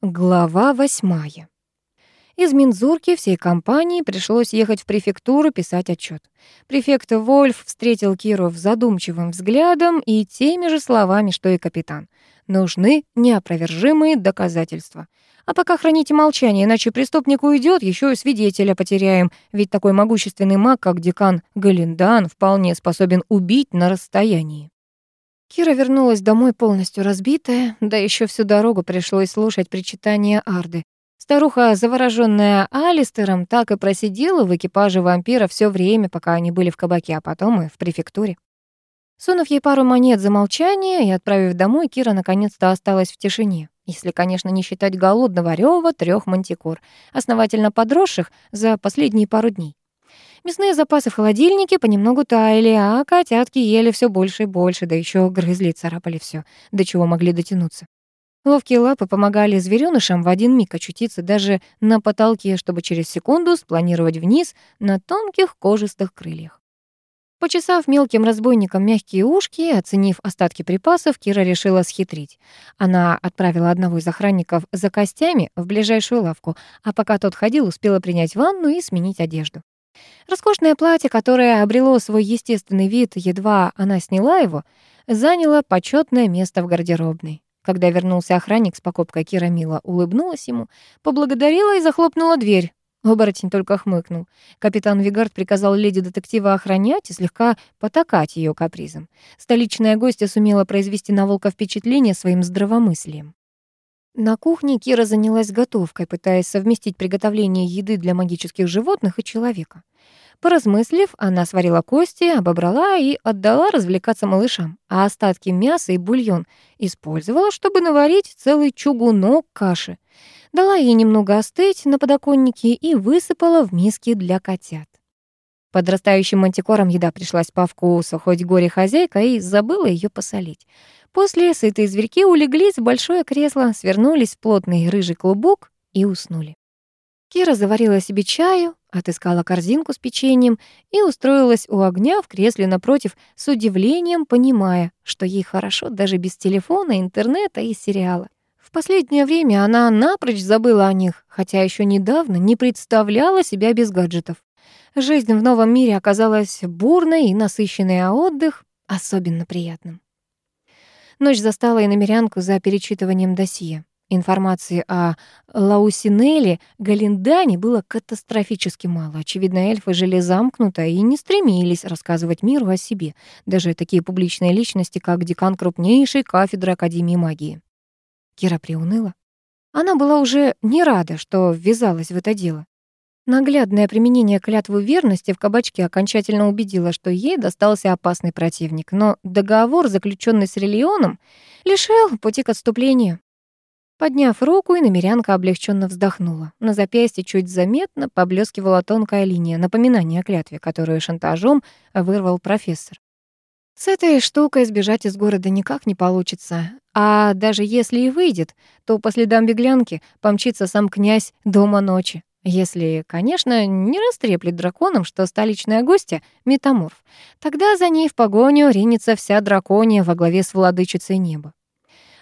Глава восьмая. Из Минзурки всей компании пришлось ехать в префектуру писать отчет. Префект Вольф встретил Киру задумчивым взглядом и теми же словами, что и капитан. Нужны неопровержимые доказательства. А пока храните молчание, иначе преступник уйдет, еще и свидетеля потеряем, ведь такой могущественный маг, как декан Галиндан, вполне способен убить на расстоянии. Кира вернулась домой полностью разбитая, да еще всю дорогу пришлось слушать причитания Арды. Старуха, завороженная Алистером, так и просидела в экипаже вампира все время, пока они были в кабаке, а потом и в префектуре. Сунув ей пару монет за молчание и отправив домой, Кира наконец-то осталась в тишине, если, конечно, не считать голодного рёва трех мантикор, основательно подросших за последние пару дней. Мясные запасы в холодильнике понемногу таяли, а котятки ели все больше и больше, да еще грызли и царапали все, до чего могли дотянуться. Ловкие лапы помогали зверёнышам в один миг очутиться даже на потолке, чтобы через секунду спланировать вниз на тонких кожистых крыльях. Почесав мелким разбойником мягкие ушки, оценив остатки припасов, Кира решила схитрить. Она отправила одного из охранников за костями в ближайшую лавку, а пока тот ходил, успела принять ванну и сменить одежду. Роскошное платье, которое обрело свой естественный вид, едва она сняла его, заняло почетное место в гардеробной. Когда вернулся охранник с покупкой, Кира мило улыбнулась ему, поблагодарила и захлопнула дверь. Оборотень только хмыкнул. Капитан Вигард приказал леди-детектива охранять и слегка потакать ее капризом. Столичная гостья сумела произвести на волка впечатление своим здравомыслием. На кухне Кира занялась готовкой, пытаясь совместить приготовление еды для магических животных и человека. Поразмыслив, она сварила кости, обобрала и отдала развлекаться малышам, а остатки мяса и бульон использовала, чтобы наварить целый чугунок каши. Дала ей немного остыть на подоконнике и высыпала в миски для котят. Подрастающим мантикорам еда пришлась по вкусу, хоть горе хозяйка и забыла ее посолить. После сытые зверьки улеглись в большое кресло, свернулись в плотный рыжий клубок и уснули. Кира заварила себе чаю, отыскала корзинку с печеньем и устроилась у огня в кресле напротив с удивлением, понимая, что ей хорошо даже без телефона, интернета и сериала. В последнее время она напрочь забыла о них, хотя еще недавно не представляла себя без гаджетов. Жизнь в новом мире оказалась бурной и насыщенной, а отдых — особенно приятным. Ночь застала иномерянку за перечитыванием досье. Информации о Лаусинеле Галиндане было катастрофически мало. Очевидно, эльфы жили замкнуто и не стремились рассказывать миру о себе, даже такие публичные личности, как декан крупнейшей кафедры Академии магии. Кира приуныла. Она была уже не рада, что ввязалась в это дело. Наглядное применение клятвы верности в кабачке окончательно убедило, что ей достался опасный противник, но договор, заключенный с Релионом, лишил пути к отступлению. Подняв руку, и облегченно вздохнула. На запястье чуть заметно поблескивала тонкая линия напоминания о клятве, которую шантажом вырвал профессор. С этой штукой сбежать из города никак не получится. А даже если и выйдет, то по следам беглянки помчится сам князь дома ночи. Если, конечно, не растреплет драконом, что столичная гостья — метаморф. Тогда за ней в погоню ринется вся дракония во главе с владычицей неба.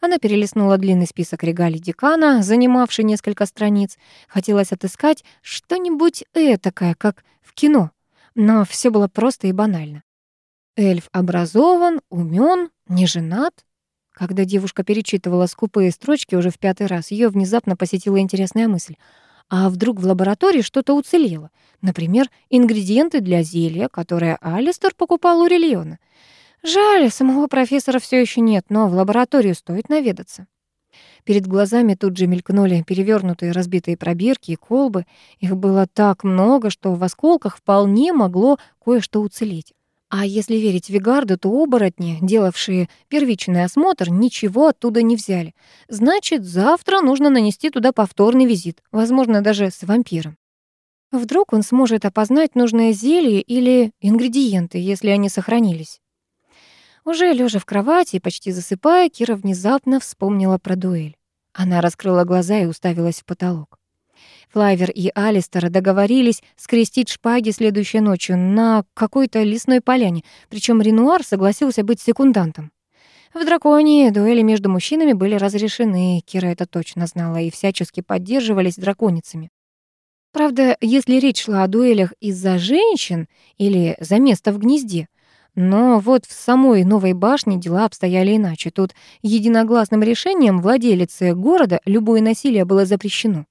Она перелистнула длинный список регалий декана, занимавший несколько страниц. Хотелось отыскать что-нибудь этакое, как в кино. Но все было просто и банально. Эльф образован, умен, не женат. Когда девушка перечитывала скупые строчки уже в пятый раз, ее внезапно посетила интересная мысль — а вдруг в лаборатории что-то уцелело? Например, ингредиенты для зелья, которое Алистер покупал у Рельона. Жаль, самого профессора все еще нет, но в лабораторию стоит наведаться. Перед глазами тут же мелькнули перевернутые разбитые пробирки и колбы. Их было так много, что в осколках вполне могло кое-что уцелеть. А если верить Вигарду, то оборотни, делавшие первичный осмотр, ничего оттуда не взяли. Значит, завтра нужно нанести туда повторный визит, возможно, даже с вампиром. Вдруг он сможет опознать нужное зелье или ингредиенты, если они сохранились. Уже лежа в кровати и почти засыпая, Кира внезапно вспомнила про дуэль. Она раскрыла глаза и уставилась в потолок. Флайвер и Алистер договорились скрестить шпаги следующей ночью на какой-то лесной поляне, причем Ренуар согласился быть секундантом. В драконии дуэли между мужчинами были разрешены, Кира это точно знала, и всячески поддерживались драконицами. Правда, если речь шла о дуэлях из-за женщин или за место в гнезде, но вот в самой новой башне дела обстояли иначе. Тут единогласным решением владелицы города любое насилие было запрещено.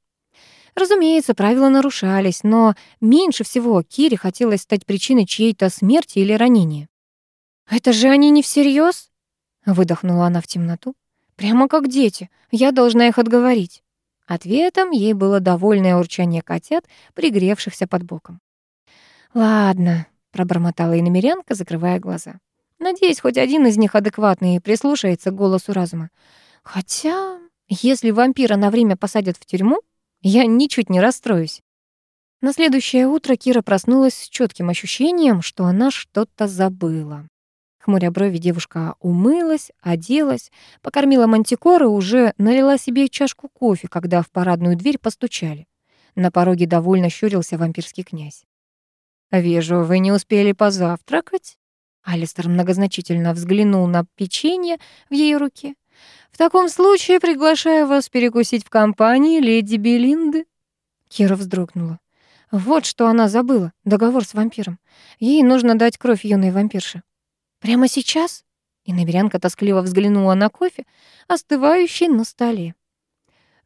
Разумеется, правила нарушались, но меньше всего Кире хотелось стать причиной чьей-то смерти или ранения. «Это же они не всерьез? выдохнула она в темноту. «Прямо как дети. Я должна их отговорить». Ответом ей было довольное урчание котят, пригревшихся под боком. «Ладно», — пробормотала иномерянка, закрывая глаза. «Надеюсь, хоть один из них адекватный и прислушается к голосу разума. Хотя, если вампира на время посадят в тюрьму, я ничуть не расстроюсь». На следующее утро Кира проснулась с четким ощущением, что она что-то забыла. Хмуря брови, девушка умылась, оделась, покормила мантикоры, уже налила себе чашку кофе, когда в парадную дверь постучали. На пороге довольно щурился вампирский князь. «Вижу, вы не успели позавтракать?» Алистер многозначительно взглянул на печенье в ее руке. «В таком случае приглашаю вас перекусить в компании леди Белинды». Кира вздрогнула. Вот что она забыла. Договор с вампиром. Ей нужно дать кровь юной вампирше. «Прямо сейчас?» И Наверянка тоскливо взглянула на кофе, остывающий на столе.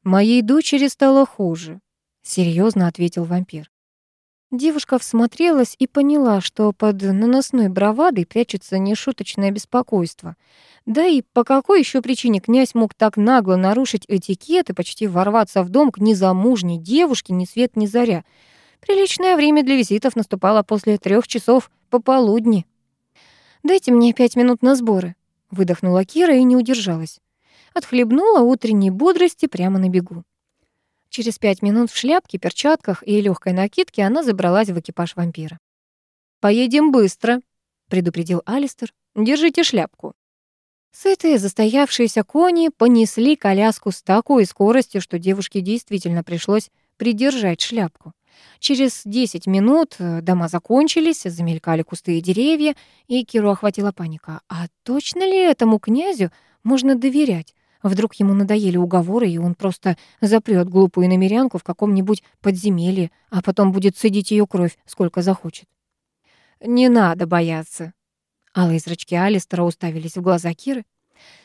«Моей дочери стало хуже», — серьезно ответил вампир. Девушка всмотрелась и поняла, что под наносной бравадой прячется нешуточное беспокойство. Да и по какой еще причине князь мог так нагло нарушить этикет и почти ворваться в дом к незамужней девушке ни свет ни заря? Приличное время для визитов наступало после трех часов пополудни. «Дайте мне пять минут на сборы», — выдохнула Кира и не удержалась. Отхлебнула утренней бодрости прямо на бегу. Через пять минут в шляпке, перчатках и легкой накидке она забралась в экипаж вампира. «Поедем быстро», — предупредил Алистер. «Держите шляпку». Сытые застоявшиеся кони понесли коляску с такой скоростью, что девушке действительно пришлось придержать шляпку. Через 10 минут э, дома закончились, замелькали кусты и деревья, и Киру охватила паника. А точно ли этому князю можно доверять? Вдруг ему надоели уговоры, и он просто запрет глупую намерянку в каком-нибудь подземелье, а потом будет цедить ее кровь, сколько захочет. «Не надо бояться». Алые зрачки Алистера уставились в глаза Киры.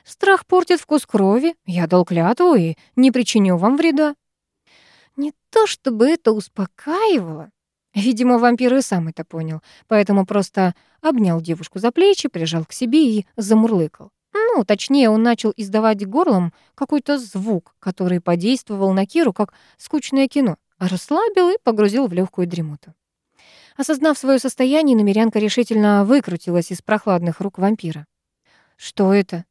«Страх портит вкус крови. Я дал клятву и не причиню вам вреда». Не то чтобы это успокаивало. Видимо, вампир и сам это понял, поэтому просто обнял девушку за плечи, прижал к себе и замурлыкал. Ну, точнее, он начал издавать горлом какой-то звук, который подействовал на Киру как скучное кино, расслабил и погрузил в легкую дремоту. Осознав свое состояние, намерянка решительно выкрутилась из прохладных рук вампира. «Что это?»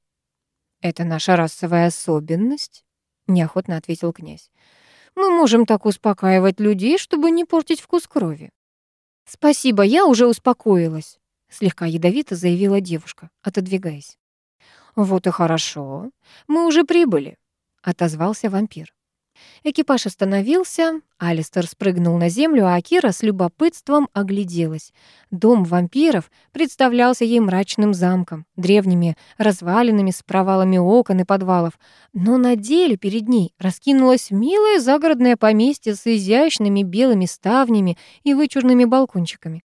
«Это наша расовая особенность», — неохотно ответил князь. Мы можем так успокаивать людей, чтобы не портить вкус крови. Спасибо, я уже успокоилась, слегка ядовито заявила девушка, отодвигаясь. Вот и хорошо. Мы уже прибыли, отозвался вампир. Экипаж остановился, Алистер спрыгнул на землю, а Акира с любопытством огляделась. Дом вампиров представлялся ей мрачным замком, древними развалинами с провалами окон и подвалов. Но на деле перед ней раскинулось милое загородное поместье с изящными белыми ставнями и вычурными балкончиками.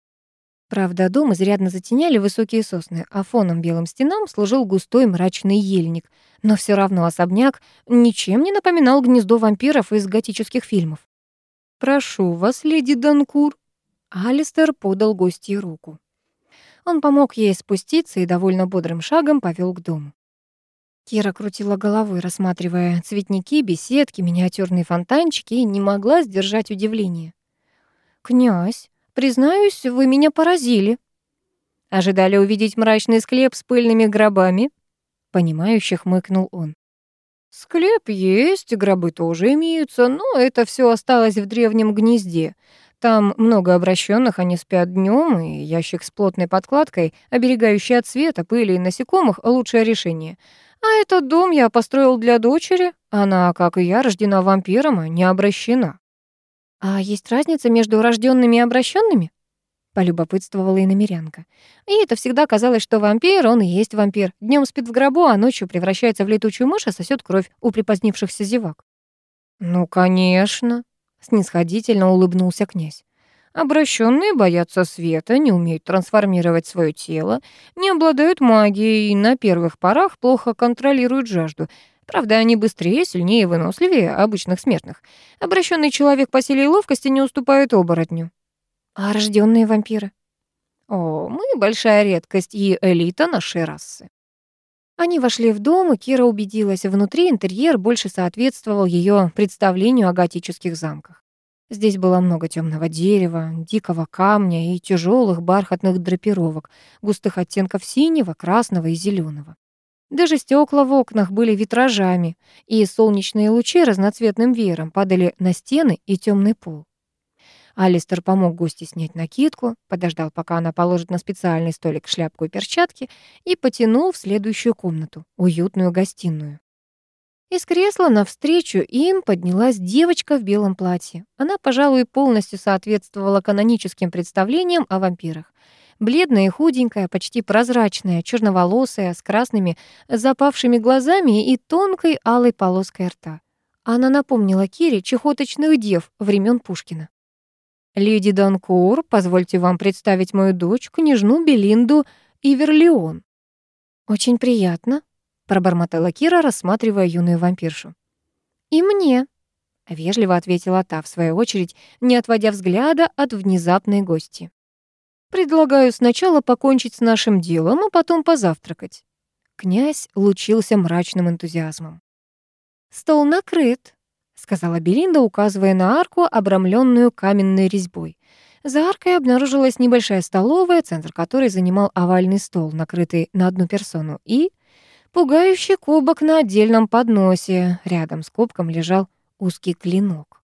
Правда, дом изрядно затеняли высокие сосны, а фоном белым стенам служил густой мрачный ельник. Но все равно особняк ничем не напоминал гнездо вампиров из готических фильмов. «Прошу вас, леди Данкур». Алистер подал гостье руку. Он помог ей спуститься и довольно бодрым шагом повел к дому. Кира крутила головой, рассматривая цветники, беседки, миниатюрные фонтанчики и не могла сдержать удивление. «Князь, Признаюсь, вы меня поразили. Ожидали увидеть мрачный склеп с пыльными гробами? Понимающих хмыкнул он. Склеп есть, гробы тоже имеются, но это все осталось в древнем гнезде. Там много обращенных, они спят днем, и ящик с плотной подкладкой, оберегающий от света, пыли и насекомых, лучшее решение. А этот дом я построил для дочери. Она, как и я, рождена вампиром, а не обращена. А есть разница между рожденными и обращенными? полюбопытствовала иномерянка. И это всегда казалось, что вампир, он и есть вампир. Днем спит в гробу, а ночью превращается в летучую мышь и сосет кровь у припозднившихся зевак. «Ну, конечно», — снисходительно улыбнулся князь. Обращенные боятся света, не умеют трансформировать свое тело, не обладают магией и на первых порах плохо контролируют жажду. Правда, они быстрее, сильнее и выносливее обычных смертных. Обращенный человек по силе и ловкости не уступает оборотню. А рожденные вампиры? О, мы большая редкость и элита нашей расы. Они вошли в дом, и Кира убедилась, внутри интерьер больше соответствовал ее представлению о готических замках. Здесь было много темного дерева, дикого камня и тяжелых бархатных драпировок, густых оттенков синего, красного и зеленого. Даже стекла в окнах были витражами, и солнечные лучи разноцветным веером падали на стены и темный пол. Алистер помог гости снять накидку, подождал, пока она положит на специальный столик шляпку и перчатки, и потянул в следующую комнату, уютную гостиную. Из кресла навстречу им поднялась девочка в белом платье. Она, пожалуй, полностью соответствовала каноническим представлениям о вампирах. Бледная и худенькая, почти прозрачная, черноволосая, с красными запавшими глазами и тонкой алой полоской рта. Она напомнила Кире чехоточных дев времен Пушкина. «Леди Данкур, позвольте вам представить мою дочь, княжну Белинду Иверлион». «Очень приятно», пробормотала Кира, рассматривая юную вампиршу. «И мне», — вежливо ответила та, в свою очередь, не отводя взгляда от внезапной гости. «Предлагаю сначала покончить с нашим делом, а потом позавтракать». Князь лучился мрачным энтузиазмом. «Стол накрыт», — сказала Белинда, указывая на арку, обрамленную каменной резьбой. За аркой обнаружилась небольшая столовая, центр которой занимал овальный стол, накрытый на одну персону, и Пугающий кубок на отдельном подносе. Рядом с кубком лежал узкий клинок.